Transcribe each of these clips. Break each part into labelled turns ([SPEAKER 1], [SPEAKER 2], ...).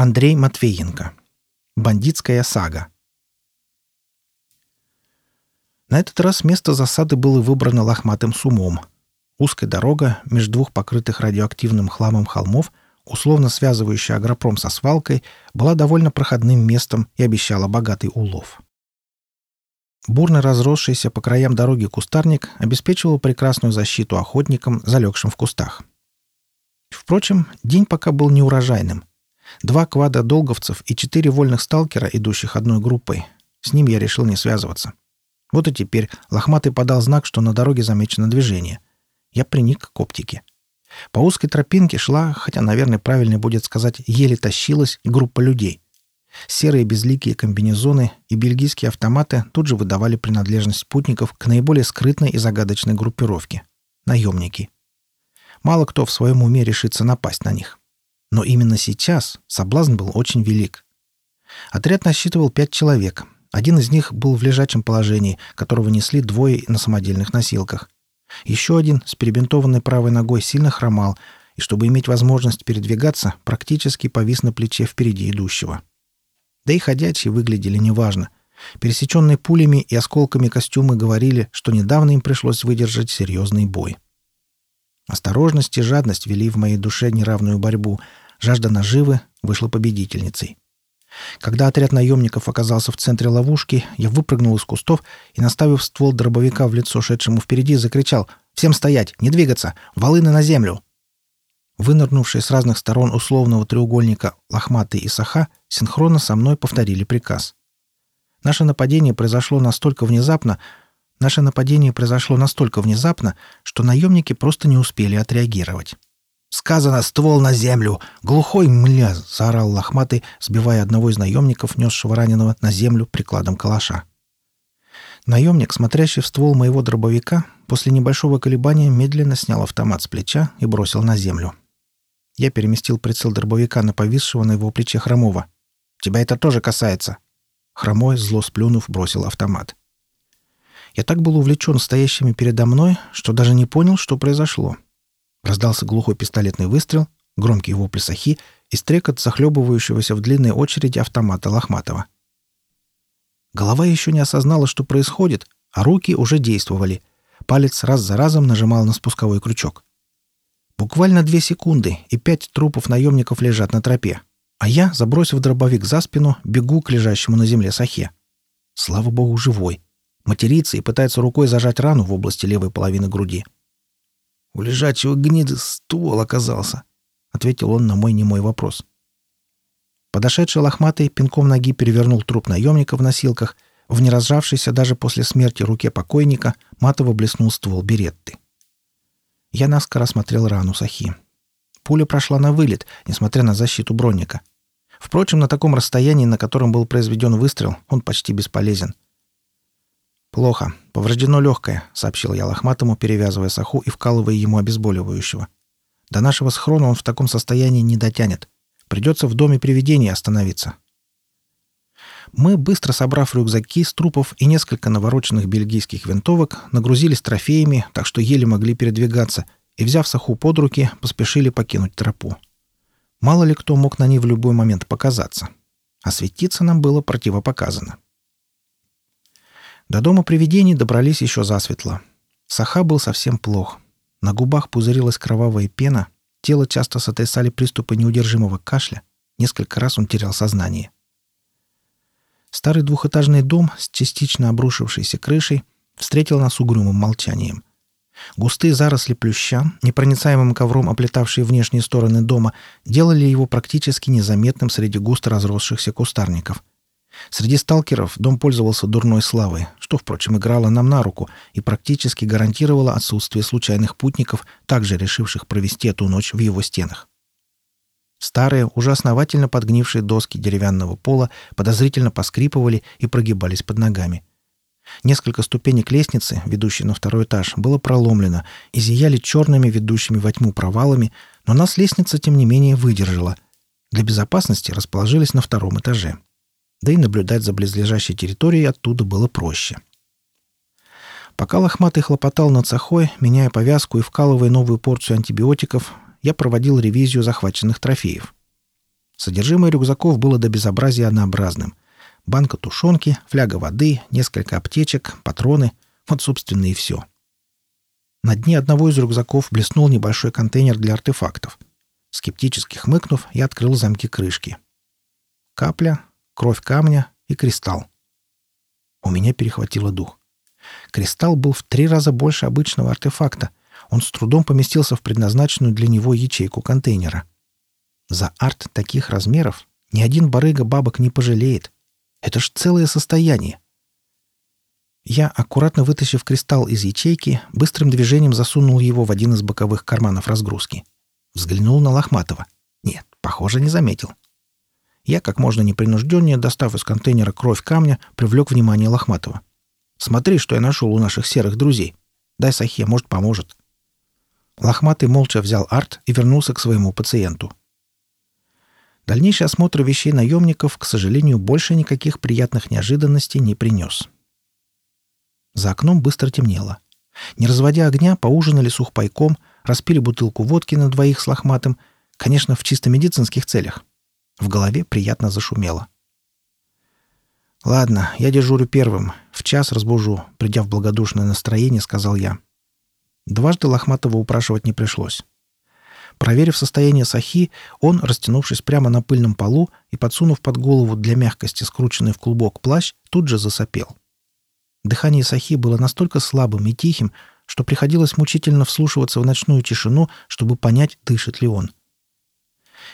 [SPEAKER 1] Андрей Матвеенко. Бандитская сага. На этот раз место засады было выбрано лохматым сумом. Узкая дорога между двух покрытых радиоактивным хламом холмов, условно связывающая агропром со свалкой, была довольно проходным местом и обещала богатый улов. Бурно разросшийся по краям дороги кустарник обеспечивал прекрасную защиту охотникам, залегшим в кустах. Впрочем, день пока был неурожайным. Два квада долговцев и четыре вольных сталкера, идущих одной группой. С ним я решил не связываться. Вот и теперь Лохматый подал знак, что на дороге замечено движение. Я приник к оптике. По узкой тропинке шла, хотя, наверное, правильнее будет сказать, еле тащилась группа людей. Серые безликие комбинезоны и бельгийские автоматы тут же выдавали принадлежность спутников к наиболее скрытной и загадочной группировке — наемники. Мало кто в своем уме решится напасть на них. Но именно сейчас соблазн был очень велик. Отряд насчитывал пять человек. Один из них был в лежачем положении, которого несли двое на самодельных носилках. Еще один с перебинтованной правой ногой сильно хромал, и чтобы иметь возможность передвигаться, практически повис на плече впереди идущего. Да и ходячие выглядели неважно. Пересеченные пулями и осколками костюмы говорили, что недавно им пришлось выдержать серьезный бой. Осторожность и жадность вели в моей душе неравную борьбу. Жажда наживы вышла победительницей. Когда отряд наемников оказался в центре ловушки, я выпрыгнул из кустов и, наставив ствол дробовика в лицо шедшему впереди, закричал «Всем стоять! Не двигаться! Волыны на землю!» Вынырнувшие с разных сторон условного треугольника Лохматый и Саха синхронно со мной повторили приказ. Наше нападение произошло настолько внезапно, Наше нападение произошло настолько внезапно, что наемники просто не успели отреагировать. «Сказано, ствол на землю! Глухой мля!» — заорал лохматый, сбивая одного из наемников, несшего раненого, на землю прикладом калаша. Наемник, смотрящий в ствол моего дробовика, после небольшого колебания медленно снял автомат с плеча и бросил на землю. Я переместил прицел дробовика на повисшего на его плече Хромова. «Тебя это тоже касается!» Хромой, зло сплюнув, бросил автомат. Я так был увлечен стоящими передо мной, что даже не понял, что произошло. Раздался глухой пистолетный выстрел, громкий вопль сахи и стрекот захлебывающегося в длинной очереди автомата Лохматова. Голова еще не осознала, что происходит, а руки уже действовали. Палец раз за разом нажимал на спусковой крючок. Буквально две секунды, и пять трупов наемников лежат на тропе. А я, забросив дробовик за спину, бегу к лежащему на земле сахе. Слава богу, живой матерится и пытается рукой зажать рану в области левой половины груди. «У лежачего гниды ствол оказался», — ответил он на мой немой вопрос. Подошедший лохматый пинком ноги перевернул труп наемника в носилках. В неразжавшейся даже после смерти руке покойника матово блеснул ствол беретты. Я наскоро осмотрел рану Сахи. Пуля прошла на вылет, несмотря на защиту бронника. Впрочем, на таком расстоянии, на котором был произведен выстрел, он почти бесполезен — «Плохо. Повреждено легкое», — сообщил я лохматому, перевязывая саху и вкалывая ему обезболивающего. «До нашего схрона он в таком состоянии не дотянет. Придется в доме привидений остановиться». Мы, быстро собрав рюкзаки с трупов и несколько навороченных бельгийских винтовок, нагрузились трофеями, так что еле могли передвигаться, и, взяв саху под руки, поспешили покинуть тропу. Мало ли кто мог на ней в любой момент показаться. Осветиться нам было противопоказано. До дома привидений добрались еще засветло. Саха был совсем плох. На губах пузырилась кровавая пена, тело часто сотрясали приступы неудержимого кашля. Несколько раз он терял сознание. Старый двухэтажный дом с частично обрушившейся крышей встретил нас угрюмым молчанием. Густые заросли плюща, непроницаемым ковром оплетавшие внешние стороны дома, делали его практически незаметным среди густо разросшихся кустарников. Среди сталкеров дом пользовался дурной славой, что, впрочем, играло нам на руку и практически гарантировало отсутствие случайных путников, также решивших провести эту ночь в его стенах. Старые, уже основательно подгнившие доски деревянного пола подозрительно поскрипывали и прогибались под ногами. Несколько ступенек лестницы, ведущей на второй этаж, было проломлено и зияли черными ведущими во тьму провалами, но нас лестница, тем не менее, выдержала. Для безопасности расположились на втором этаже да и наблюдать за близлежащей территорией оттуда было проще. Пока лохматый хлопотал над сахой, меняя повязку и вкалывая новую порцию антибиотиков, я проводил ревизию захваченных трофеев. Содержимое рюкзаков было до безобразия однообразным. Банка тушенки, фляга воды, несколько аптечек, патроны. Вот, собственно, и все. На дне одного из рюкзаков блеснул небольшой контейнер для артефактов. Скептически хмыкнув, я открыл замки крышки. Капля, кровь камня и кристалл. У меня перехватило дух. Кристалл был в три раза больше обычного артефакта. Он с трудом поместился в предназначенную для него ячейку контейнера. За арт таких размеров ни один барыга бабок не пожалеет. Это ж целое состояние. Я, аккуратно вытащив кристалл из ячейки, быстрым движением засунул его в один из боковых карманов разгрузки. Взглянул на Лохматова. Нет, похоже, не заметил. Я, как можно непринужденнее, достав из контейнера кровь камня, привлек внимание Лохматова. «Смотри, что я нашел у наших серых друзей. Дай Сахе, может, поможет». Лохматый молча взял арт и вернулся к своему пациенту. Дальнейший осмотр вещей наемников, к сожалению, больше никаких приятных неожиданностей не принес. За окном быстро темнело. Не разводя огня, поужинали сухпайком, распили бутылку водки на двоих с лохматым, конечно, в чисто медицинских целях. В голове приятно зашумело. «Ладно, я дежурю первым. В час разбужу», — придя в благодушное настроение, сказал я. Дважды Лохматова упрашивать не пришлось. Проверив состояние Сахи, он, растянувшись прямо на пыльном полу и подсунув под голову для мягкости скрученный в клубок плащ, тут же засопел. Дыхание Сахи было настолько слабым и тихим, что приходилось мучительно вслушиваться в ночную тишину, чтобы понять, дышит ли он.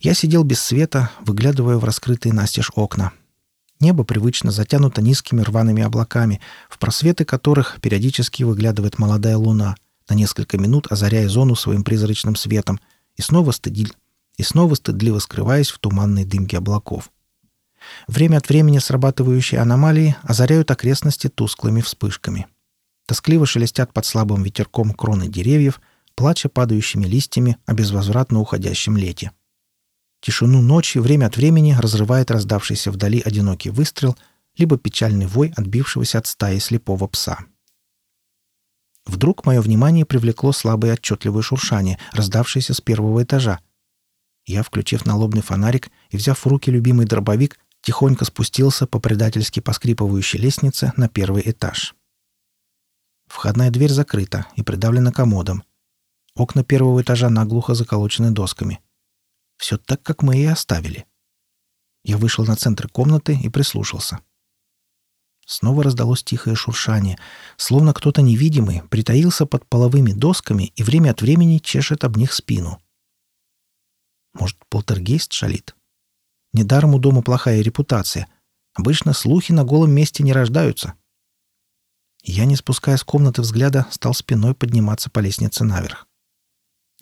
[SPEAKER 1] Я сидел без света, выглядывая в раскрытые настежь окна. Небо привычно затянуто низкими рваными облаками, в просветы которых периодически выглядывает молодая луна, на несколько минут озаряя зону своим призрачным светом, и снова стыдиль, и снова стыдливо скрываясь в туманной дымке облаков. Время от времени срабатывающие аномалии озаряют окрестности тусклыми вспышками. Тоскливо шелестят под слабым ветерком кроны деревьев, плача падающими листьями о безвозвратно уходящем лете. Тишину ночи время от времени разрывает раздавшийся вдали одинокий выстрел, либо печальный вой отбившегося от стаи слепого пса. Вдруг мое внимание привлекло слабое отчетливое шуршание, раздавшееся с первого этажа. Я, включив налобный фонарик и взяв в руки любимый дробовик, тихонько спустился по предательски поскрипывающей лестнице на первый этаж. Входная дверь закрыта и придавлена комодом. Окна первого этажа наглухо заколочены досками — все так, как мы и оставили. Я вышел на центр комнаты и прислушался. Снова раздалось тихое шуршание, словно кто-то невидимый притаился под половыми досками и время от времени чешет об них спину. Может, полтергейст шалит? Недаром у дома плохая репутация. Обычно слухи на голом месте не рождаются. Я, не спуская с комнаты взгляда, стал спиной подниматься по лестнице наверх.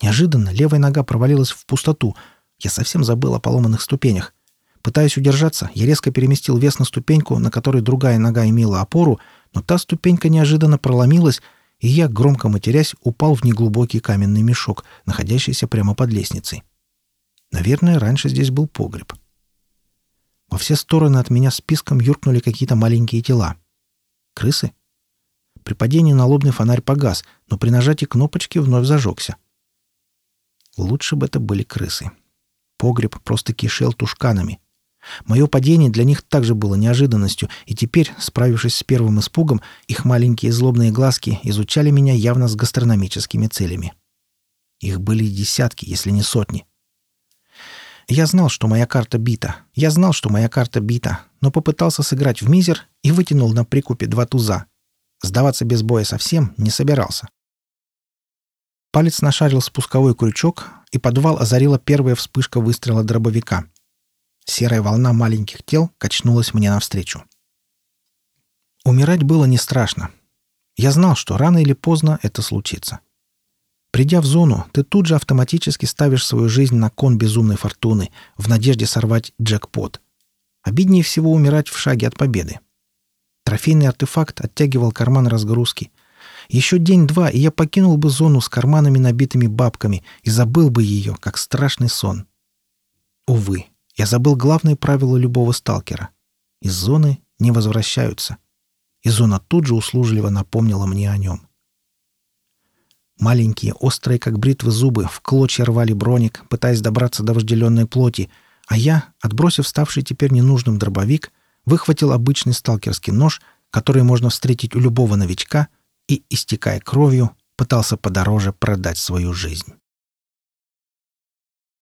[SPEAKER 1] Неожиданно левая нога провалилась в пустоту — я совсем забыл о поломанных ступенях. Пытаясь удержаться, я резко переместил вес на ступеньку, на которой другая нога имела опору, но та ступенька неожиданно проломилась, и я, громко матерясь, упал в неглубокий каменный мешок, находящийся прямо под лестницей. Наверное, раньше здесь был погреб. Во все стороны от меня списком юркнули какие-то маленькие тела. Крысы? При падении налобный фонарь погас, но при нажатии кнопочки вновь зажегся. Лучше бы это были крысы. Погреб просто кишел тушканами. Мое падение для них также было неожиданностью, и теперь, справившись с первым испугом, их маленькие злобные глазки изучали меня явно с гастрономическими целями. Их были десятки, если не сотни. Я знал, что моя карта бита. Я знал, что моя карта бита, но попытался сыграть в мизер и вытянул на прикупе два туза. Сдаваться без боя совсем не собирался. Палец нашарил спусковой крючок, и подвал озарила первая вспышка выстрела дробовика. Серая волна маленьких тел качнулась мне навстречу. Умирать было не страшно. Я знал, что рано или поздно это случится. Придя в зону, ты тут же автоматически ставишь свою жизнь на кон безумной фортуны в надежде сорвать джекпот. Обиднее всего умирать в шаге от победы. Трофейный артефакт оттягивал карман разгрузки — еще день-два, и я покинул бы зону с карманами, набитыми бабками, и забыл бы ее, как страшный сон. Увы, я забыл главное правило любого сталкера. Из зоны не возвращаются. И зона тут же услужливо напомнила мне о нем. Маленькие, острые, как бритвы зубы, в клочья рвали броник, пытаясь добраться до вожделенной плоти, А я, отбросив ставший теперь ненужным дробовик, выхватил обычный сталкерский нож, который можно встретить у любого новичка, и, истекая кровью, пытался подороже продать свою жизнь.